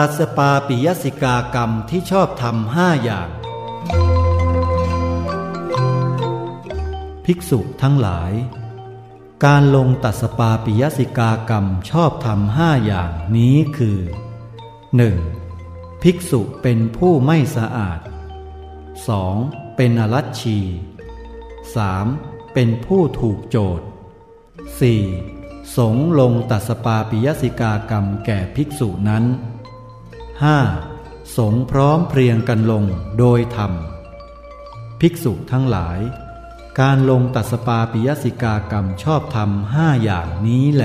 ตัสปาปิยสิกากรรมที่ชอบทำห้าอย่าง ภิกษุทั้งหลาย การลงตัสปาปิยสิกากรรมชอบทำห้าอย่างนี้คือ 1. ภิกษุเป็นผู้ไม่สะอาด 2. เป็นอรัชชี 3. เป็นผู้ถูกโจทย์ 4. สงลงตัสปาปิยสิกากรรมแก่ภิกษุนั้น 5. สงพร้อมเพรียงกันลงโดยธรรม ภิกษุทั้งหลาย การลงตัสปาปิยสิกากรรมชอบธรรมห้าอย่างนี้แหล